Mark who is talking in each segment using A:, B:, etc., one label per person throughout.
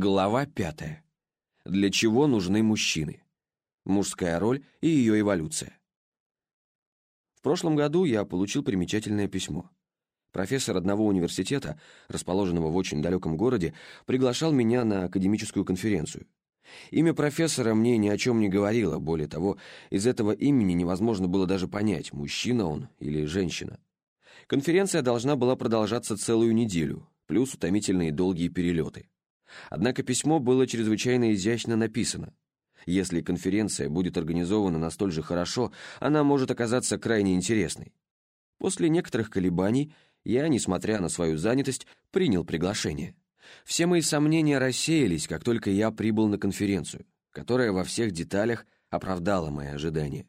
A: Глава пятая. Для чего нужны мужчины? Мужская роль и ее эволюция. В прошлом году я получил примечательное письмо. Профессор одного университета, расположенного в очень далеком городе, приглашал меня на академическую конференцию. Имя профессора мне ни о чем не говорило, более того, из этого имени невозможно было даже понять, мужчина он или женщина. Конференция должна была продолжаться целую неделю, плюс утомительные долгие перелеты. Однако письмо было чрезвычайно изящно написано. Если конференция будет организована настолько же хорошо, она может оказаться крайне интересной. После некоторых колебаний я, несмотря на свою занятость, принял приглашение. Все мои сомнения рассеялись, как только я прибыл на конференцию, которая во всех деталях оправдала мои ожидания.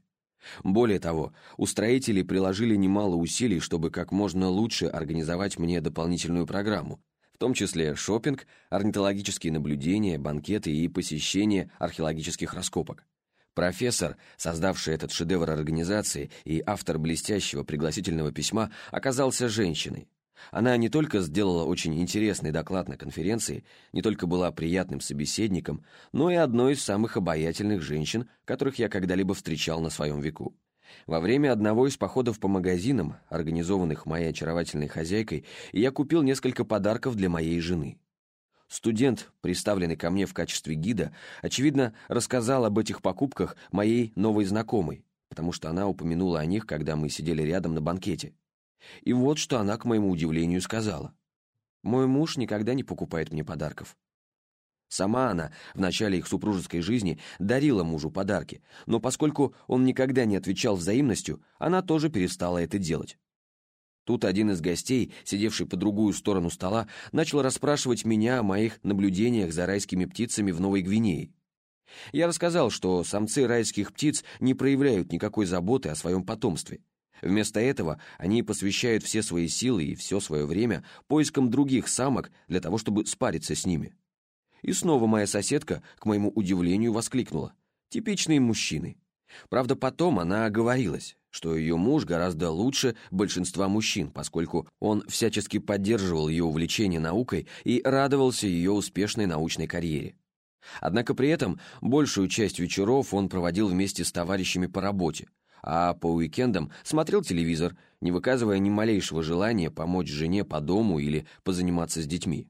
A: Более того, устроители приложили немало усилий, чтобы как можно лучше организовать мне дополнительную программу, в том числе шопинг, орнитологические наблюдения, банкеты и посещение археологических раскопок. Профессор, создавший этот шедевр организации и автор блестящего пригласительного письма, оказался женщиной. Она не только сделала очень интересный доклад на конференции, не только была приятным собеседником, но и одной из самых обаятельных женщин, которых я когда-либо встречал на своем веку. Во время одного из походов по магазинам, организованных моей очаровательной хозяйкой, я купил несколько подарков для моей жены. Студент, представленный ко мне в качестве гида, очевидно, рассказал об этих покупках моей новой знакомой, потому что она упомянула о них, когда мы сидели рядом на банкете. И вот что она, к моему удивлению, сказала. «Мой муж никогда не покупает мне подарков. Сама она в начале их супружеской жизни дарила мужу подарки, но поскольку он никогда не отвечал взаимностью, она тоже перестала это делать. Тут один из гостей, сидевший по другую сторону стола, начал расспрашивать меня о моих наблюдениях за райскими птицами в Новой Гвинее. Я рассказал, что самцы райских птиц не проявляют никакой заботы о своем потомстве. Вместо этого они посвящают все свои силы и все свое время поискам других самок для того, чтобы спариться с ними. И снова моя соседка, к моему удивлению, воскликнула. «Типичные мужчины». Правда, потом она оговорилась, что ее муж гораздо лучше большинства мужчин, поскольку он всячески поддерживал ее увлечение наукой и радовался ее успешной научной карьере. Однако при этом большую часть вечеров он проводил вместе с товарищами по работе, а по уикендам смотрел телевизор, не выказывая ни малейшего желания помочь жене по дому или позаниматься с детьми.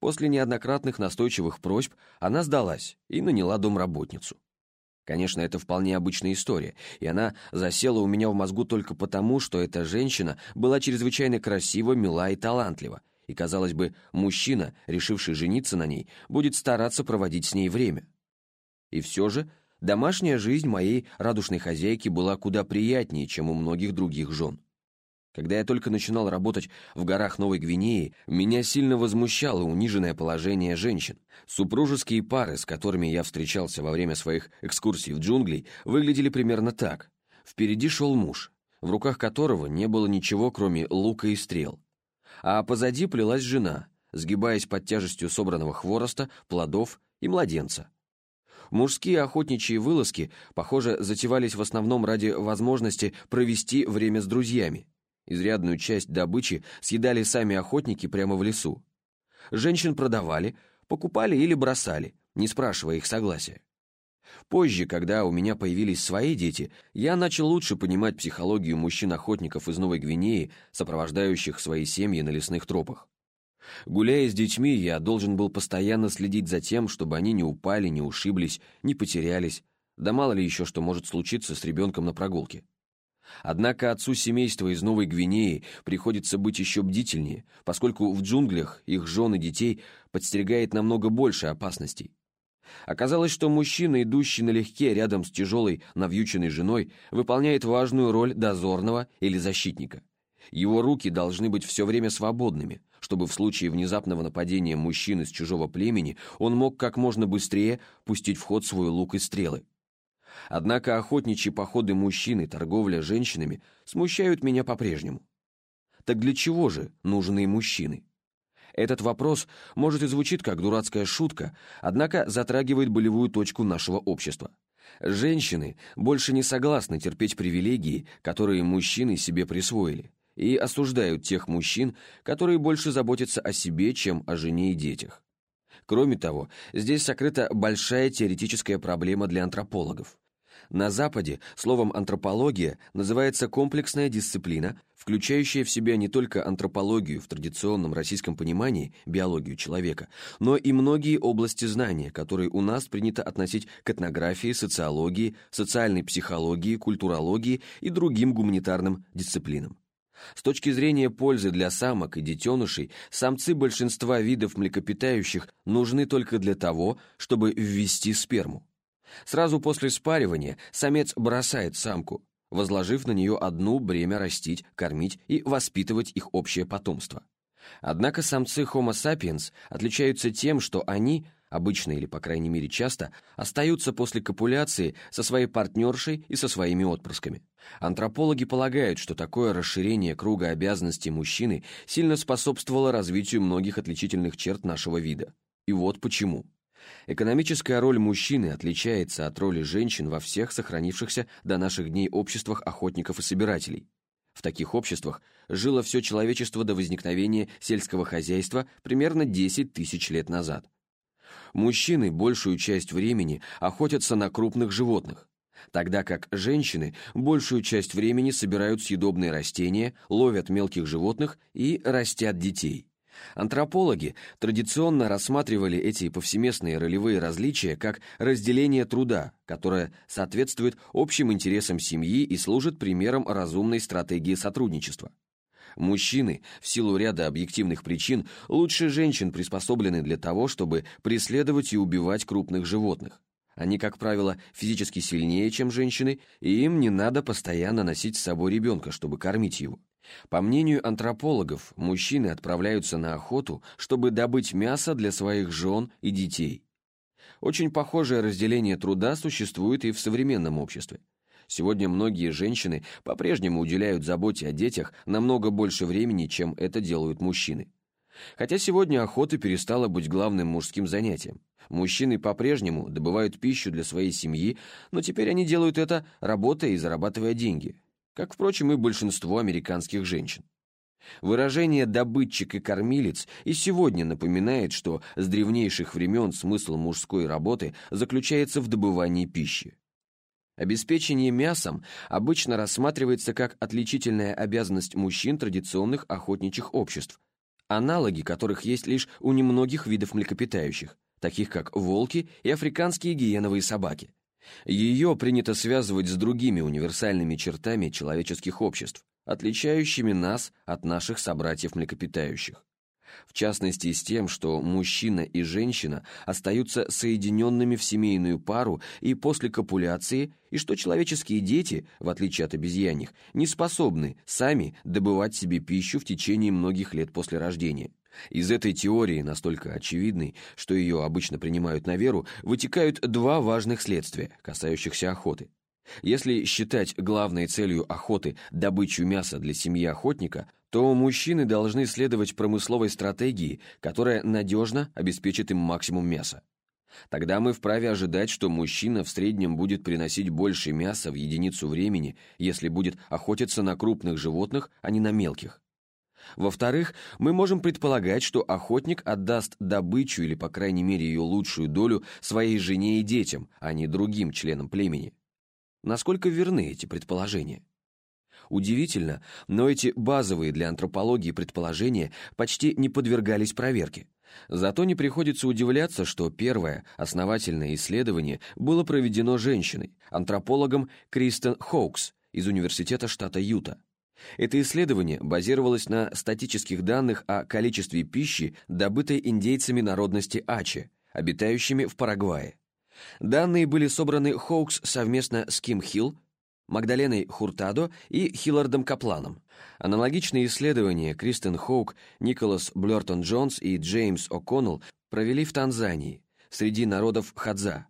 A: После неоднократных настойчивых просьб она сдалась и наняла домработницу. Конечно, это вполне обычная история, и она засела у меня в мозгу только потому, что эта женщина была чрезвычайно красива, мила и талантлива, и, казалось бы, мужчина, решивший жениться на ней, будет стараться проводить с ней время. И все же домашняя жизнь моей радушной хозяйки была куда приятнее, чем у многих других жен. Когда я только начинал работать в горах Новой Гвинеи, меня сильно возмущало униженное положение женщин. Супружеские пары, с которыми я встречался во время своих экскурсий в джунгли, выглядели примерно так. Впереди шел муж, в руках которого не было ничего, кроме лука и стрел. А позади плелась жена, сгибаясь под тяжестью собранного хвороста, плодов и младенца. Мужские охотничьи вылазки, похоже, затевались в основном ради возможности провести время с друзьями. Изрядную часть добычи съедали сами охотники прямо в лесу. Женщин продавали, покупали или бросали, не спрашивая их согласия. Позже, когда у меня появились свои дети, я начал лучше понимать психологию мужчин-охотников из Новой Гвинеи, сопровождающих свои семьи на лесных тропах. Гуляя с детьми, я должен был постоянно следить за тем, чтобы они не упали, не ушиблись, не потерялись, да мало ли еще что может случиться с ребенком на прогулке. Однако отцу семейства из Новой Гвинеи приходится быть еще бдительнее, поскольку в джунглях их жен и детей подстерегает намного больше опасностей. Оказалось, что мужчина, идущий налегке рядом с тяжелой навьюченной женой, выполняет важную роль дозорного или защитника. Его руки должны быть все время свободными, чтобы в случае внезапного нападения мужчины с чужого племени он мог как можно быстрее пустить в ход свой лук и стрелы. Однако охотничьи походы мужчин и торговля женщинами смущают меня по-прежнему. Так для чего же нужны мужчины? Этот вопрос, может, и звучит как дурацкая шутка, однако затрагивает болевую точку нашего общества. Женщины больше не согласны терпеть привилегии, которые мужчины себе присвоили, и осуждают тех мужчин, которые больше заботятся о себе, чем о жене и детях. Кроме того, здесь сокрыта большая теоретическая проблема для антропологов. На Западе словом «антропология» называется комплексная дисциплина, включающая в себя не только антропологию в традиционном российском понимании, биологию человека, но и многие области знания, которые у нас принято относить к этнографии, социологии, социальной психологии, культурологии и другим гуманитарным дисциплинам. С точки зрения пользы для самок и детенышей, самцы большинства видов млекопитающих нужны только для того, чтобы ввести сперму. Сразу после спаривания самец бросает самку, возложив на нее одну бремя растить, кормить и воспитывать их общее потомство. Однако самцы Homo sapiens отличаются тем, что они – обычно или, по крайней мере, часто, остаются после копуляции со своей партнершей и со своими отпрысками. Антропологи полагают, что такое расширение круга обязанностей мужчины сильно способствовало развитию многих отличительных черт нашего вида. И вот почему. Экономическая роль мужчины отличается от роли женщин во всех сохранившихся до наших дней обществах охотников и собирателей. В таких обществах жило все человечество до возникновения сельского хозяйства примерно 10 тысяч лет назад. Мужчины большую часть времени охотятся на крупных животных, тогда как женщины большую часть времени собирают съедобные растения, ловят мелких животных и растят детей. Антропологи традиционно рассматривали эти повсеместные ролевые различия как разделение труда, которое соответствует общим интересам семьи и служит примером разумной стратегии сотрудничества. Мужчины, в силу ряда объективных причин, лучше женщин приспособлены для того, чтобы преследовать и убивать крупных животных. Они, как правило, физически сильнее, чем женщины, и им не надо постоянно носить с собой ребенка, чтобы кормить его. По мнению антропологов, мужчины отправляются на охоту, чтобы добыть мясо для своих жен и детей. Очень похожее разделение труда существует и в современном обществе. Сегодня многие женщины по-прежнему уделяют заботе о детях намного больше времени, чем это делают мужчины. Хотя сегодня охота перестала быть главным мужским занятием. Мужчины по-прежнему добывают пищу для своей семьи, но теперь они делают это, работая и зарабатывая деньги, как, впрочем, и большинство американских женщин. Выражение «добытчик» и «кормилец» и сегодня напоминает, что с древнейших времен смысл мужской работы заключается в добывании пищи. Обеспечение мясом обычно рассматривается как отличительная обязанность мужчин традиционных охотничьих обществ, аналоги которых есть лишь у немногих видов млекопитающих, таких как волки и африканские гиеновые собаки. Ее принято связывать с другими универсальными чертами человеческих обществ, отличающими нас от наших собратьев-млекопитающих в частности с тем, что мужчина и женщина остаются соединенными в семейную пару и после копуляции, и что человеческие дети, в отличие от обезьяньих, не способны сами добывать себе пищу в течение многих лет после рождения. Из этой теории, настолько очевидной, что ее обычно принимают на веру, вытекают два важных следствия, касающихся охоты. Если считать главной целью охоты добычу мяса для семьи охотника, то мужчины должны следовать промысловой стратегии, которая надежно обеспечит им максимум мяса. Тогда мы вправе ожидать, что мужчина в среднем будет приносить больше мяса в единицу времени, если будет охотиться на крупных животных, а не на мелких. Во-вторых, мы можем предполагать, что охотник отдаст добычу или, по крайней мере, ее лучшую долю своей жене и детям, а не другим членам племени. Насколько верны эти предположения? Удивительно, но эти базовые для антропологии предположения почти не подвергались проверке. Зато не приходится удивляться, что первое основательное исследование было проведено женщиной, антропологом Кристен Хоукс из Университета штата Юта. Это исследование базировалось на статических данных о количестве пищи, добытой индейцами народности Аче, обитающими в Парагвае. Данные были собраны Хоукс совместно с Ким Хилл, Магдаленой Хуртадо и Хиллардом Капланом. Аналогичные исследования Кристен Хоук, Николас Блёртон Джонс и Джеймс О'Коннелл провели в Танзании, среди народов Хадза.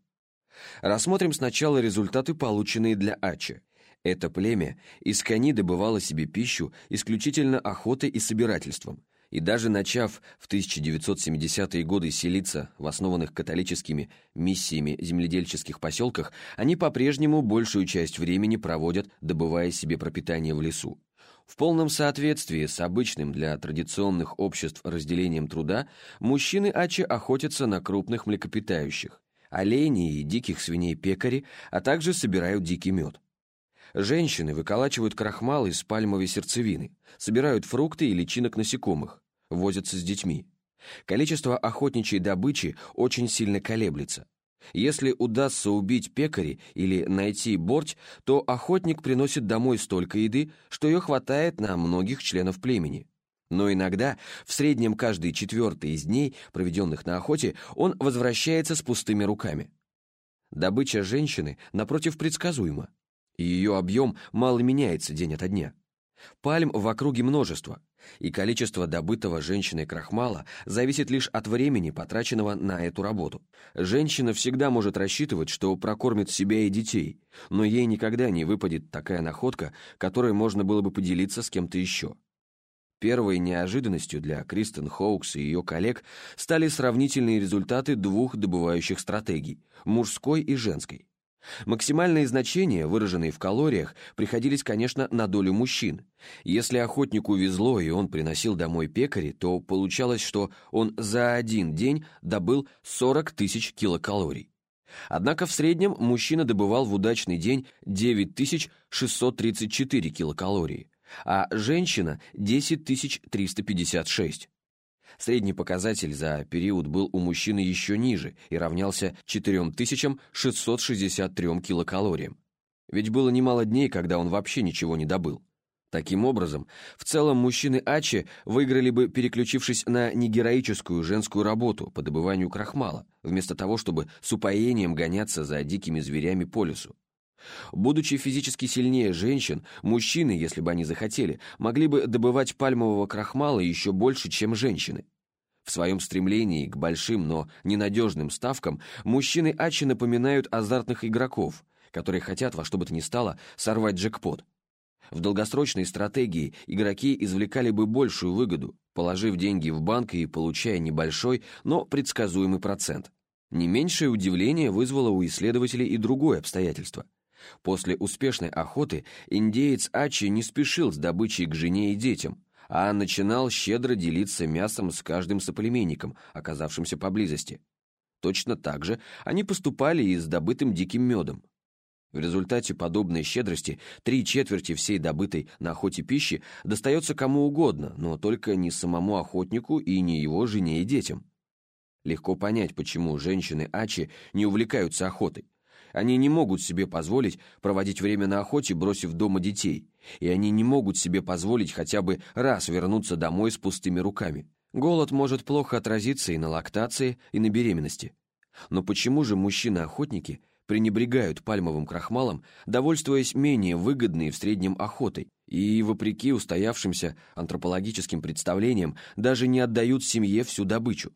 A: Рассмотрим сначала результаты, полученные для Ачи. Это племя из кони добывало себе пищу исключительно охотой и собирательством, и даже начав в 1970-е годы селиться в основанных католическими миссиями земледельческих поселках, они по-прежнему большую часть времени проводят, добывая себе пропитание в лесу. В полном соответствии с обычным для традиционных обществ разделением труда, мужчины Ачи охотятся на крупных млекопитающих, оленей и диких свиней-пекари, а также собирают дикий мед. Женщины выколачивают крахмал из пальмовой сердцевины, собирают фрукты и личинок насекомых, возятся с детьми. Количество охотничьей добычи очень сильно колеблется. Если удастся убить пекари или найти борть, то охотник приносит домой столько еды, что ее хватает на многих членов племени. Но иногда, в среднем каждый четвертый из дней, проведенных на охоте, он возвращается с пустыми руками. Добыча женщины, напротив, предсказуема, и ее объем мало меняется день ото дня. Пальм в округе множество, и количество добытого женщиной крахмала зависит лишь от времени, потраченного на эту работу. Женщина всегда может рассчитывать, что прокормит себя и детей, но ей никогда не выпадет такая находка, которой можно было бы поделиться с кем-то еще. Первой неожиданностью для Кристен Хоукс и ее коллег стали сравнительные результаты двух добывающих стратегий – мужской и женской. Максимальные значения, выраженные в калориях, приходились, конечно, на долю мужчин. Если охотнику везло, и он приносил домой пекари, то получалось, что он за один день добыл 40 тысяч килокалорий. Однако в среднем мужчина добывал в удачный день 9634 килокалории, а женщина – 10356. Средний показатель за период был у мужчины еще ниже и равнялся 4663 килокалориям. Ведь было немало дней, когда он вообще ничего не добыл. Таким образом, в целом мужчины Ачи выиграли бы, переключившись на негероическую женскую работу по добыванию крахмала, вместо того, чтобы с упоением гоняться за дикими зверями по лесу. Будучи физически сильнее женщин, мужчины, если бы они захотели, могли бы добывать пальмового крахмала еще больше, чем женщины. В своем стремлении к большим, но ненадежным ставкам мужчины Ачи напоминают азартных игроков, которые хотят во что бы то ни стало сорвать джекпот. В долгосрочной стратегии игроки извлекали бы большую выгоду, положив деньги в банк и получая небольшой, но предсказуемый процент. Не меньшее удивление вызвало у исследователей и другое обстоятельство – После успешной охоты индеец Ачи не спешил с добычей к жене и детям, а начинал щедро делиться мясом с каждым соплеменником, оказавшимся поблизости. Точно так же они поступали и с добытым диким медом. В результате подобной щедрости три четверти всей добытой на охоте пищи достается кому угодно, но только не самому охотнику и не его жене и детям. Легко понять, почему женщины Ачи не увлекаются охотой. Они не могут себе позволить проводить время на охоте, бросив дома детей, и они не могут себе позволить хотя бы раз вернуться домой с пустыми руками. Голод может плохо отразиться и на лактации, и на беременности. Но почему же мужчины-охотники пренебрегают пальмовым крахмалом, довольствуясь менее выгодной в среднем охотой, и, вопреки устоявшимся антропологическим представлениям, даже не отдают семье всю добычу?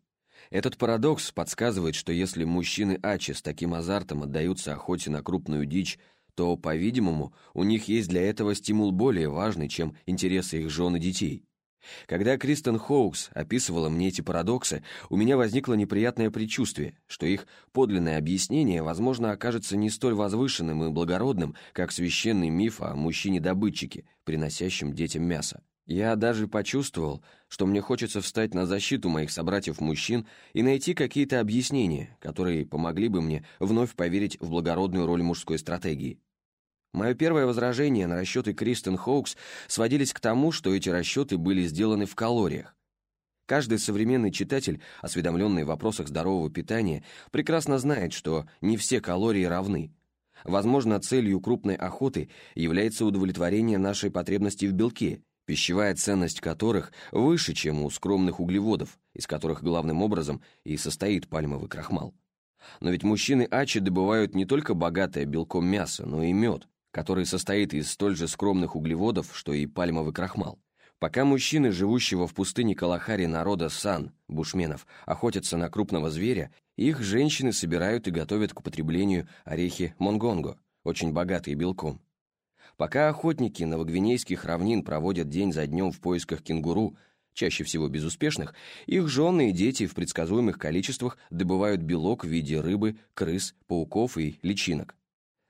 A: Этот парадокс подсказывает, что если мужчины Ачи с таким азартом отдаются охоте на крупную дичь, то, по-видимому, у них есть для этого стимул более важный, чем интересы их жен и детей. Когда Кристен Хоукс описывала мне эти парадоксы, у меня возникло неприятное предчувствие, что их подлинное объяснение, возможно, окажется не столь возвышенным и благородным, как священный миф о мужчине-добытчике, приносящем детям мясо. Я даже почувствовал, что мне хочется встать на защиту моих собратьев-мужчин и найти какие-то объяснения, которые помогли бы мне вновь поверить в благородную роль мужской стратегии. Мое первое возражение на расчеты Кристен Хоукс сводились к тому, что эти расчеты были сделаны в калориях. Каждый современный читатель, осведомленный в вопросах здорового питания, прекрасно знает, что не все калории равны. Возможно, целью крупной охоты является удовлетворение нашей потребности в белке – пищевая ценность которых выше, чем у скромных углеводов, из которых главным образом и состоит пальмовый крахмал. Но ведь мужчины Ачи добывают не только богатое белком мясо, но и мед, который состоит из столь же скромных углеводов, что и пальмовый крахмал. Пока мужчины, живущего в пустыне Калахари народа Сан, бушменов, охотятся на крупного зверя, их женщины собирают и готовят к употреблению орехи монгонго, очень богатые белком. Пока охотники новогвинейских равнин проводят день за днем в поисках кенгуру, чаще всего безуспешных, их жены и дети в предсказуемых количествах добывают белок в виде рыбы, крыс, пауков и личинок.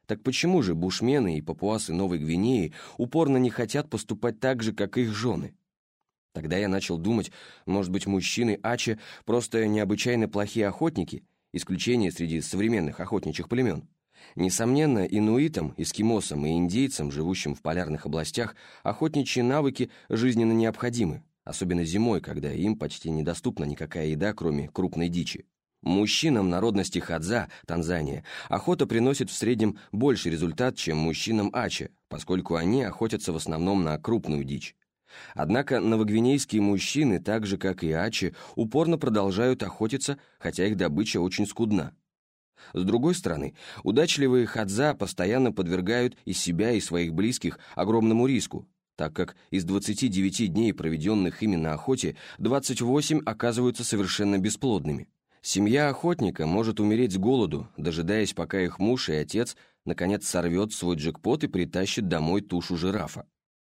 A: Так почему же бушмены и папуасы Новой Гвинеи упорно не хотят поступать так же, как их жены? Тогда я начал думать, может быть, мужчины Ачи просто необычайно плохие охотники, исключение среди современных охотничьих племен. Несомненно, инуитам, эскимосам и индейцам, живущим в полярных областях, охотничьи навыки жизненно необходимы, особенно зимой, когда им почти недоступна никакая еда, кроме крупной дичи. Мужчинам народности Хадза, Танзания, охота приносит в среднем больший результат, чем мужчинам Аче, поскольку они охотятся в основном на крупную дичь. Однако новогвинейские мужчины, так же как и Ачи, упорно продолжают охотиться, хотя их добыча очень скудна. С другой стороны, удачливые хадза постоянно подвергают и себя, и своих близких огромному риску, так как из 29 дней, проведенных ими на охоте, 28 оказываются совершенно бесплодными. Семья охотника может умереть с голоду, дожидаясь, пока их муж и отец наконец сорвет свой джекпот и притащит домой тушу жирафа.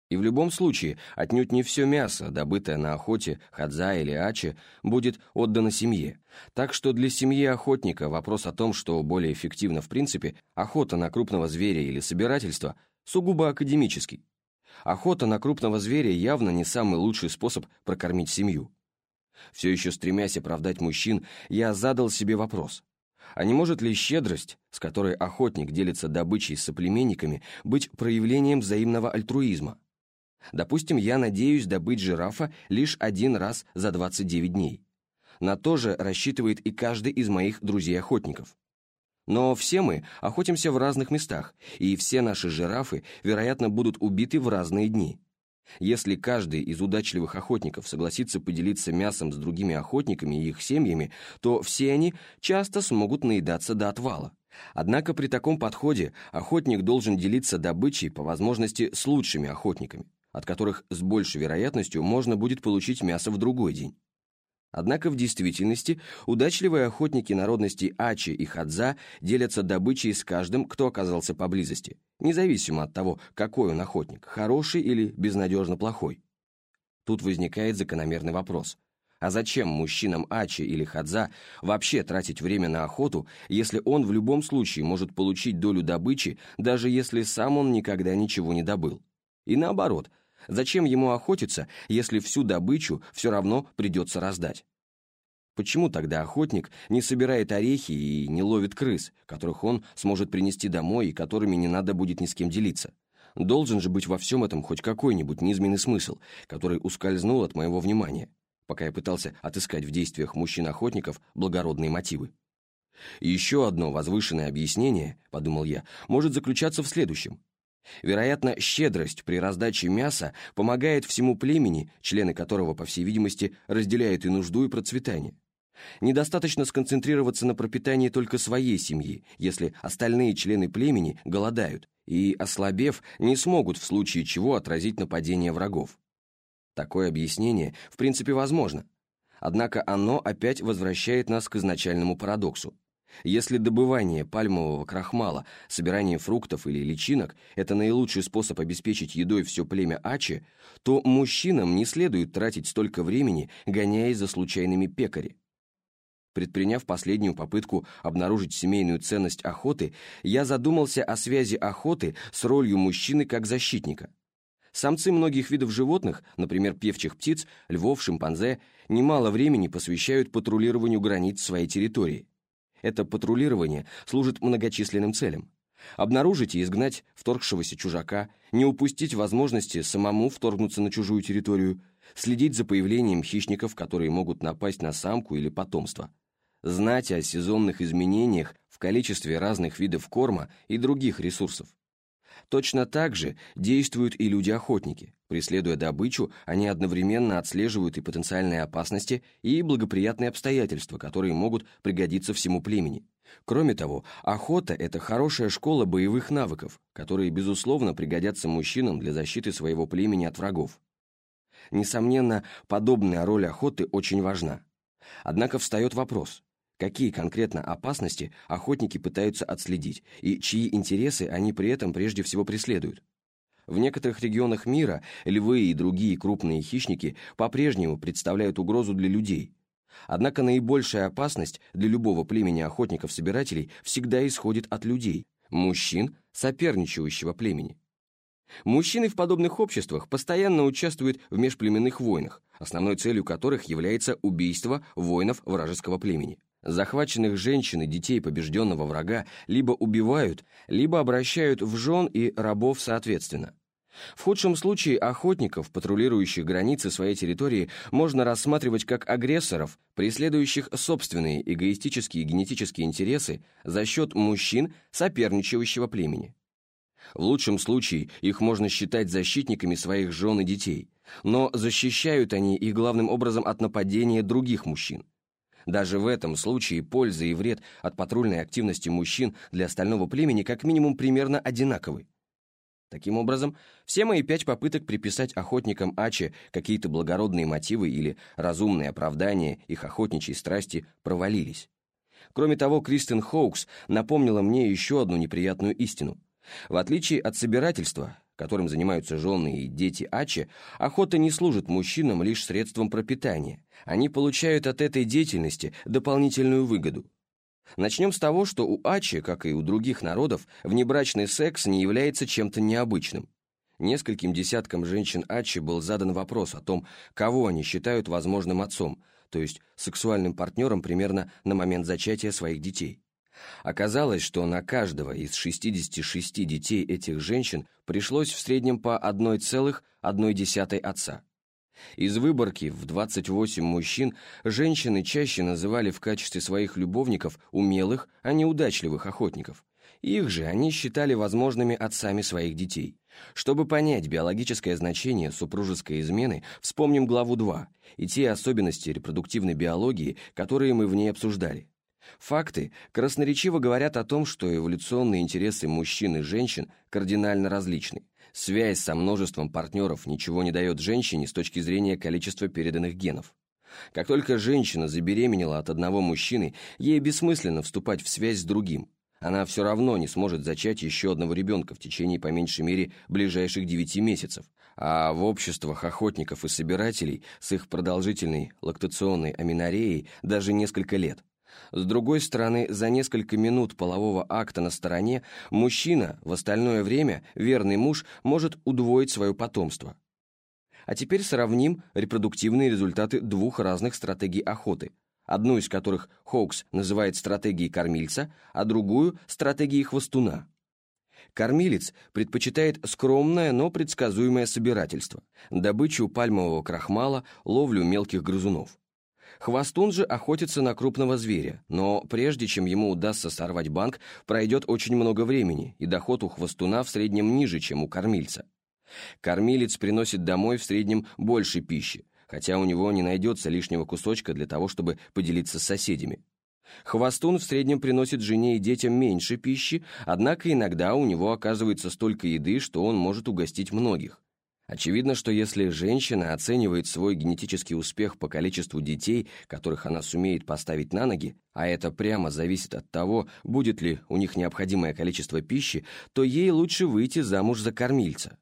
A: И в любом случае, отнюдь не все мясо, добытое на охоте, хадза или аче, будет отдано семье. Так что для семьи охотника вопрос о том, что более эффективно в принципе, охота на крупного зверя или собирательство, сугубо академический. Охота на крупного зверя явно не самый лучший способ прокормить семью. Все еще стремясь оправдать мужчин, я задал себе вопрос. А не может ли щедрость, с которой охотник делится добычей с соплеменниками, быть проявлением взаимного альтруизма? Допустим, я надеюсь добыть жирафа лишь один раз за 29 дней. На то же рассчитывает и каждый из моих друзей-охотников. Но все мы охотимся в разных местах, и все наши жирафы, вероятно, будут убиты в разные дни. Если каждый из удачливых охотников согласится поделиться мясом с другими охотниками и их семьями, то все они часто смогут наедаться до отвала. Однако при таком подходе охотник должен делиться добычей по возможности с лучшими охотниками от которых с большей вероятностью можно будет получить мясо в другой день. Однако в действительности удачливые охотники народностей Ачи и Хадза делятся добычей с каждым, кто оказался поблизости, независимо от того, какой он охотник, хороший или безнадежно плохой. Тут возникает закономерный вопрос. А зачем мужчинам Ачи или Хадза вообще тратить время на охоту, если он в любом случае может получить долю добычи, даже если сам он никогда ничего не добыл? И наоборот – Зачем ему охотиться, если всю добычу все равно придется раздать? Почему тогда охотник не собирает орехи и не ловит крыс, которых он сможет принести домой и которыми не надо будет ни с кем делиться? Должен же быть во всем этом хоть какой-нибудь низменный смысл, который ускользнул от моего внимания, пока я пытался отыскать в действиях мужчин-охотников благородные мотивы. Еще одно возвышенное объяснение, подумал я, может заключаться в следующем. Вероятно, щедрость при раздаче мяса помогает всему племени, члены которого, по всей видимости, разделяют и нужду, и процветание. Недостаточно сконцентрироваться на пропитании только своей семьи, если остальные члены племени голодают и, ослабев, не смогут в случае чего отразить нападение врагов. Такое объяснение, в принципе, возможно. Однако оно опять возвращает нас к изначальному парадоксу. Если добывание пальмового крахмала, собирание фруктов или личинок – это наилучший способ обеспечить едой все племя Ачи, то мужчинам не следует тратить столько времени, гоняясь за случайными пекари. Предприняв последнюю попытку обнаружить семейную ценность охоты, я задумался о связи охоты с ролью мужчины как защитника. Самцы многих видов животных, например, певчих птиц, львов, шимпанзе, немало времени посвящают патрулированию границ своей территории. Это патрулирование служит многочисленным целям. Обнаружить и изгнать вторгшегося чужака, не упустить возможности самому вторгнуться на чужую территорию, следить за появлением хищников, которые могут напасть на самку или потомство, знать о сезонных изменениях в количестве разных видов корма и других ресурсов. Точно так же действуют и люди-охотники. Преследуя добычу, они одновременно отслеживают и потенциальные опасности, и благоприятные обстоятельства, которые могут пригодиться всему племени. Кроме того, охота – это хорошая школа боевых навыков, которые, безусловно, пригодятся мужчинам для защиты своего племени от врагов. Несомненно, подобная роль охоты очень важна. Однако встает вопрос, какие конкретно опасности охотники пытаются отследить и чьи интересы они при этом прежде всего преследуют. В некоторых регионах мира львы и другие крупные хищники по-прежнему представляют угрозу для людей. Однако наибольшая опасность для любого племени охотников-собирателей всегда исходит от людей. мужчин соперничающего племени. Мужчины в подобных обществах постоянно участвуют в межплеменных войнах, основной целью которых является убийство воинов вражеского племени. Захваченных женщин и детей побежденного врага либо убивают, либо обращают в жен и рабов соответственно. В худшем случае охотников, патрулирующих границы своей территории, можно рассматривать как агрессоров, преследующих собственные эгоистические генетические интересы за счет мужчин соперничающего племени. В лучшем случае их можно считать защитниками своих жен и детей, но защищают они их главным образом от нападения других мужчин. Даже в этом случае польза и вред от патрульной активности мужчин для остального племени как минимум примерно одинаковы. Таким образом, все мои пять попыток приписать охотникам Аче какие-то благородные мотивы или разумные оправдания их охотничьей страсти провалились. Кроме того, Кристен Хоукс напомнила мне еще одну неприятную истину. В отличие от собирательства, которым занимаются жены и дети Ачи, охота не служит мужчинам лишь средством пропитания. Они получают от этой деятельности дополнительную выгоду. Начнем с того, что у Ачи, как и у других народов, внебрачный секс не является чем-то необычным. Нескольким десяткам женщин Ачи был задан вопрос о том, кого они считают возможным отцом, то есть сексуальным партнером примерно на момент зачатия своих детей. Оказалось, что на каждого из 66 детей этих женщин пришлось в среднем по 1,1 отца. Из выборки в 28 мужчин женщины чаще называли в качестве своих любовников умелых, а не удачливых охотников. Их же они считали возможными отцами своих детей. Чтобы понять биологическое значение супружеской измены, вспомним главу 2 и те особенности репродуктивной биологии, которые мы в ней обсуждали. Факты красноречиво говорят о том, что эволюционные интересы мужчин и женщин кардинально различны. Связь со множеством партнеров ничего не дает женщине с точки зрения количества переданных генов. Как только женщина забеременела от одного мужчины, ей бессмысленно вступать в связь с другим. Она все равно не сможет зачать еще одного ребенка в течение по меньшей мере ближайших девяти месяцев, а в обществах охотников и собирателей с их продолжительной лактационной аминореей даже несколько лет. С другой стороны, за несколько минут полового акта на стороне мужчина, в остальное время верный муж может удвоить свое потомство. А теперь сравним репродуктивные результаты двух разных стратегий охоты, одну из которых Хоукс называет стратегией кормильца, а другую – стратегией хвостуна. Кормилец предпочитает скромное, но предсказуемое собирательство, добычу пальмового крахмала, ловлю мелких грызунов. Хвостун же охотится на крупного зверя, но прежде чем ему удастся сорвать банк, пройдет очень много времени, и доход у хвостуна в среднем ниже, чем у кормильца. Кормилец приносит домой в среднем больше пищи, хотя у него не найдется лишнего кусочка для того, чтобы поделиться с соседями. Хвостун в среднем приносит жене и детям меньше пищи, однако иногда у него оказывается столько еды, что он может угостить многих. Очевидно, что если женщина оценивает свой генетический успех по количеству детей, которых она сумеет поставить на ноги, а это прямо зависит от того, будет ли у них необходимое количество пищи, то ей лучше выйти замуж за кормильца.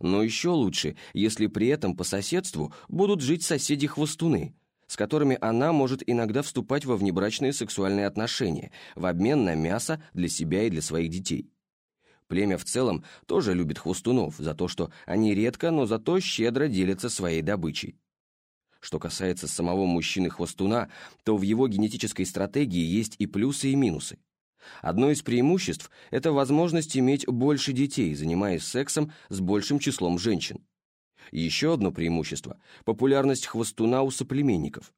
A: Но еще лучше, если при этом по соседству будут жить соседи-хвостуны, с которыми она может иногда вступать во внебрачные сексуальные отношения в обмен на мясо для себя и для своих детей. Племя в целом тоже любит хвостунов за то, что они редко, но зато щедро делятся своей добычей. Что касается самого мужчины-хвостуна, то в его генетической стратегии есть и плюсы, и минусы. Одно из преимуществ – это возможность иметь больше детей, занимаясь сексом с большим числом женщин. Еще одно преимущество – популярность хвостуна у соплеменников.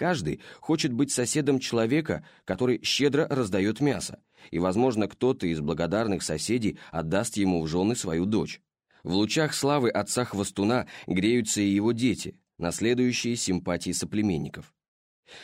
A: Каждый хочет быть соседом человека, который щедро раздает мясо, и, возможно, кто-то из благодарных соседей отдаст ему в жены свою дочь. В лучах славы отца Хвостуна греются и его дети, наследующие симпатии соплеменников.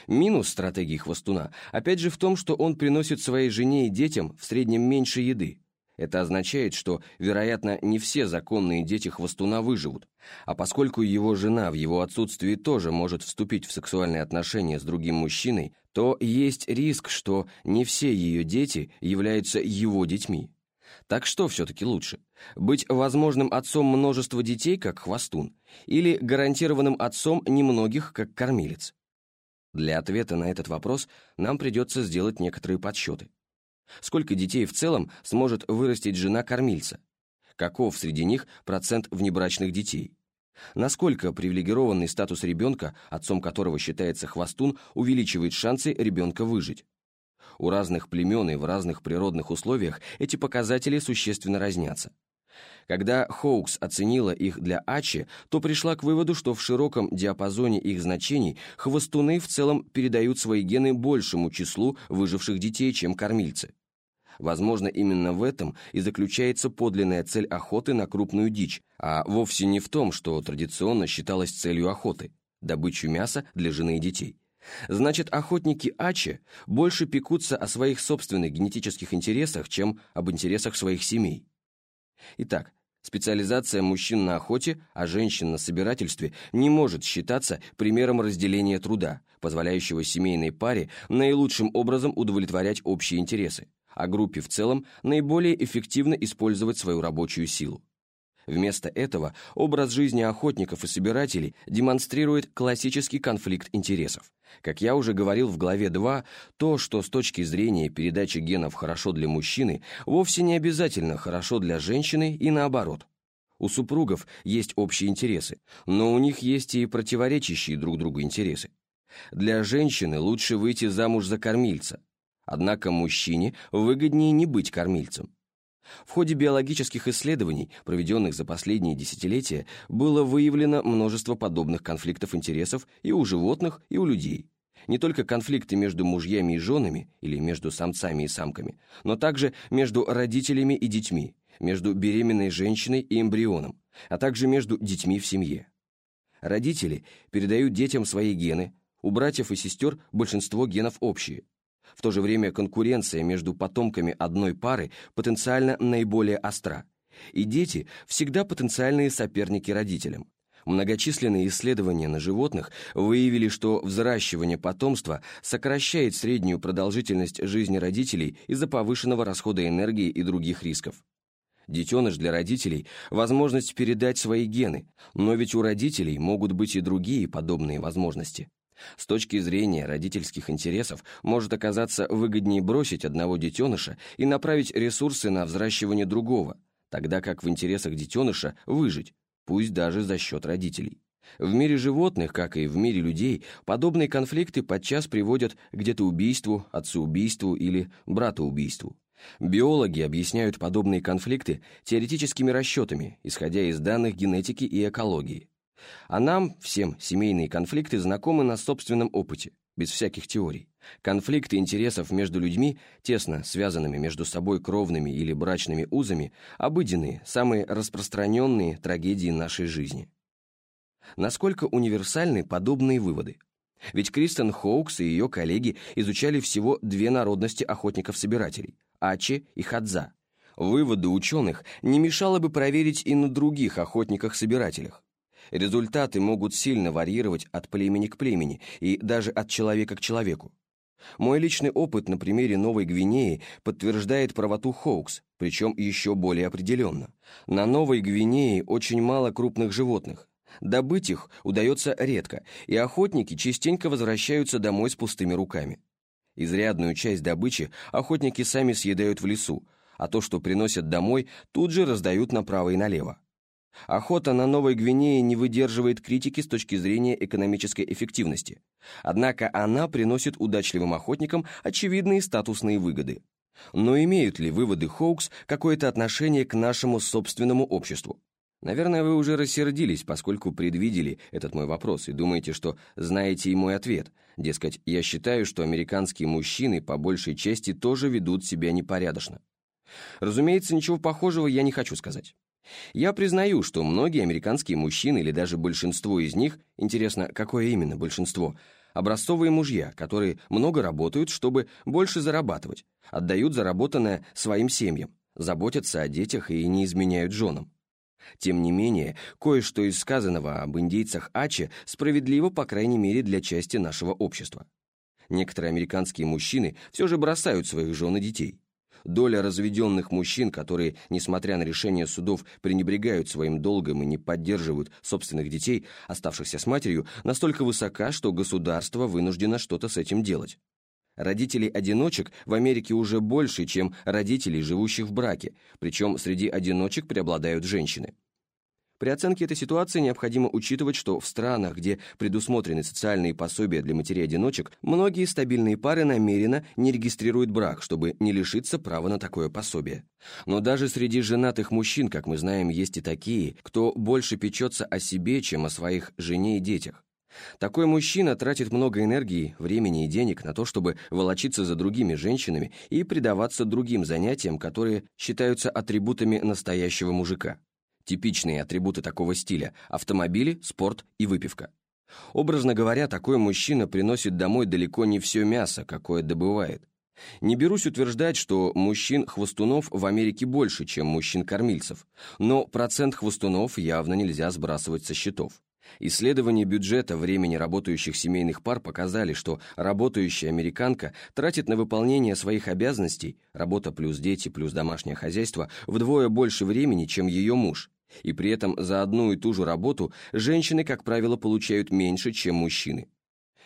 A: Минус стратегии Хвостуна опять же в том, что он приносит своей жене и детям в среднем меньше еды, это означает, что, вероятно, не все законные дети хвостуна выживут, а поскольку его жена в его отсутствии тоже может вступить в сексуальные отношения с другим мужчиной, то есть риск, что не все ее дети являются его детьми. Так что все-таки лучше? Быть возможным отцом множества детей, как хвостун, или гарантированным отцом немногих, как кормилец? Для ответа на этот вопрос нам придется сделать некоторые подсчеты. Сколько детей в целом сможет вырастить жена-кормильца? Каков среди них процент внебрачных детей? Насколько привилегированный статус ребенка, отцом которого считается хвостун, увеличивает шансы ребенка выжить? У разных племен и в разных природных условиях эти показатели существенно разнятся. Когда Хоукс оценила их для Ачи, то пришла к выводу, что в широком диапазоне их значений хвостуны в целом передают свои гены большему числу выживших детей, чем кормильцы. Возможно, именно в этом и заключается подлинная цель охоты на крупную дичь, а вовсе не в том, что традиционно считалось целью охоты – добычу мяса для жены и детей. Значит, охотники Ачи больше пекутся о своих собственных генетических интересах, чем об интересах своих семей. Итак, специализация мужчин на охоте, а женщин на собирательстве не может считаться примером разделения труда, позволяющего семейной паре наилучшим образом удовлетворять общие интересы а группе в целом наиболее эффективно использовать свою рабочую силу. Вместо этого образ жизни охотников и собирателей демонстрирует классический конфликт интересов. Как я уже говорил в главе 2, то, что с точки зрения передачи генов хорошо для мужчины, вовсе не обязательно хорошо для женщины и наоборот. У супругов есть общие интересы, но у них есть и противоречащие друг другу интересы. Для женщины лучше выйти замуж за кормильца, Однако мужчине выгоднее не быть кормильцем. В ходе биологических исследований, проведенных за последние десятилетия, было выявлено множество подобных конфликтов интересов и у животных, и у людей. Не только конфликты между мужьями и женами, или между самцами и самками, но также между родителями и детьми, между беременной женщиной и эмбрионом, а также между детьми в семье. Родители передают детям свои гены, у братьев и сестер большинство генов общие – в то же время конкуренция между потомками одной пары потенциально наиболее остра. И дети всегда потенциальные соперники родителям. Многочисленные исследования на животных выявили, что взращивание потомства сокращает среднюю продолжительность жизни родителей из-за повышенного расхода энергии и других рисков. Детеныш для родителей – возможность передать свои гены, но ведь у родителей могут быть и другие подобные возможности. С точки зрения родительских интересов может оказаться выгоднее бросить одного детеныша и направить ресурсы на взращивание другого, тогда как в интересах детеныша выжить, пусть даже за счет родителей. В мире животных, как и в мире людей, подобные конфликты подчас приводят к детоубийству, отцеубийству или братоубийству. Биологи объясняют подобные конфликты теоретическими расчетами, исходя из данных генетики и экологии. А нам, всем, семейные конфликты знакомы на собственном опыте, без всяких теорий. Конфликты интересов между людьми, тесно связанными между собой кровными или брачными узами, обыденные, самые распространенные трагедии нашей жизни. Насколько универсальны подобные выводы? Ведь Кристен Хоукс и ее коллеги изучали всего две народности охотников-собирателей – Ачи и Хадза. Выводы ученых не мешало бы проверить и на других охотниках-собирателях. Результаты могут сильно варьировать от племени к племени и даже от человека к человеку. Мой личный опыт на примере Новой Гвинеи подтверждает правоту Хоукс, причем еще более определенно. На Новой Гвинее очень мало крупных животных. Добыть их удается редко, и охотники частенько возвращаются домой с пустыми руками. Изрядную часть добычи охотники сами съедают в лесу, а то, что приносят домой, тут же раздают направо и налево. Охота на Новой Гвинее не выдерживает критики с точки зрения экономической эффективности. Однако она приносит удачливым охотникам очевидные статусные выгоды. Но имеют ли выводы Хоукс какое-то отношение к нашему собственному обществу? Наверное, вы уже рассердились, поскольку предвидели этот мой вопрос и думаете, что знаете и мой ответ. Дескать, я считаю, что американские мужчины по большей части тоже ведут себя непорядочно. Разумеется, ничего похожего я не хочу сказать. Я признаю, что многие американские мужчины, или даже большинство из них, интересно, какое именно большинство, образцовые мужья, которые много работают, чтобы больше зарабатывать, отдают заработанное своим семьям, заботятся о детях и не изменяют женам. Тем не менее, кое-что из сказанного об индейцах Аче справедливо, по крайней мере, для части нашего общества. Некоторые американские мужчины все же бросают своих жен и детей доля разведенных мужчин, которые, несмотря на решение судов, пренебрегают своим долгом и не поддерживают собственных детей, оставшихся с матерью, настолько высока, что государство вынуждено что-то с этим делать. Родителей-одиночек в Америке уже больше, чем родителей, живущих в браке, причем среди одиночек преобладают женщины. При оценке этой ситуации необходимо учитывать, что в странах, где предусмотрены социальные пособия для матерей-одиночек, многие стабильные пары намеренно не регистрируют брак, чтобы не лишиться права на такое пособие. Но даже среди женатых мужчин, как мы знаем, есть и такие, кто больше печется о себе, чем о своих жене и детях. Такой мужчина тратит много энергии, времени и денег на то, чтобы волочиться за другими женщинами и предаваться другим занятиям, которые считаются атрибутами настоящего мужика. Типичные атрибуты такого стиля – автомобили, спорт и выпивка. Образно говоря, такой мужчина приносит домой далеко не все мясо, какое добывает. Не берусь утверждать, что мужчин-хвостунов в Америке больше, чем мужчин-кормильцев, но процент хвостунов явно нельзя сбрасывать со счетов. Исследования бюджета времени работающих семейных пар показали, что работающая американка тратит на выполнение своих обязанностей, работа плюс дети плюс домашнее хозяйство, вдвое больше времени, чем ее муж, и при этом за одну и ту же работу женщины, как правило, получают меньше, чем мужчины.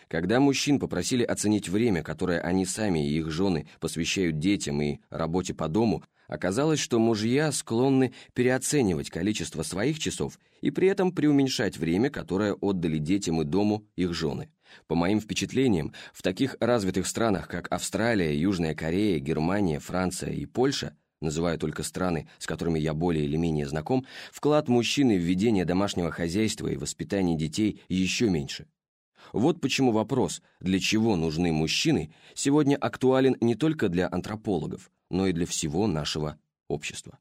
A: Когда мужчин попросили оценить время, которое они сами и их жены посвящают детям и работе по дому, оказалось, что мужья склонны переоценивать количество своих часов и при этом преуменьшать время, которое отдали детям и дому их жены. По моим впечатлениям, в таких развитых странах, как Австралия, Южная Корея, Германия, Франция и Польша, называю только страны, с которыми я более или менее знаком, вклад мужчины в ведение домашнего хозяйства и воспитание детей еще меньше. Вот почему вопрос, для чего нужны мужчины, сегодня актуален не только для антропологов, но и для всего нашего общества.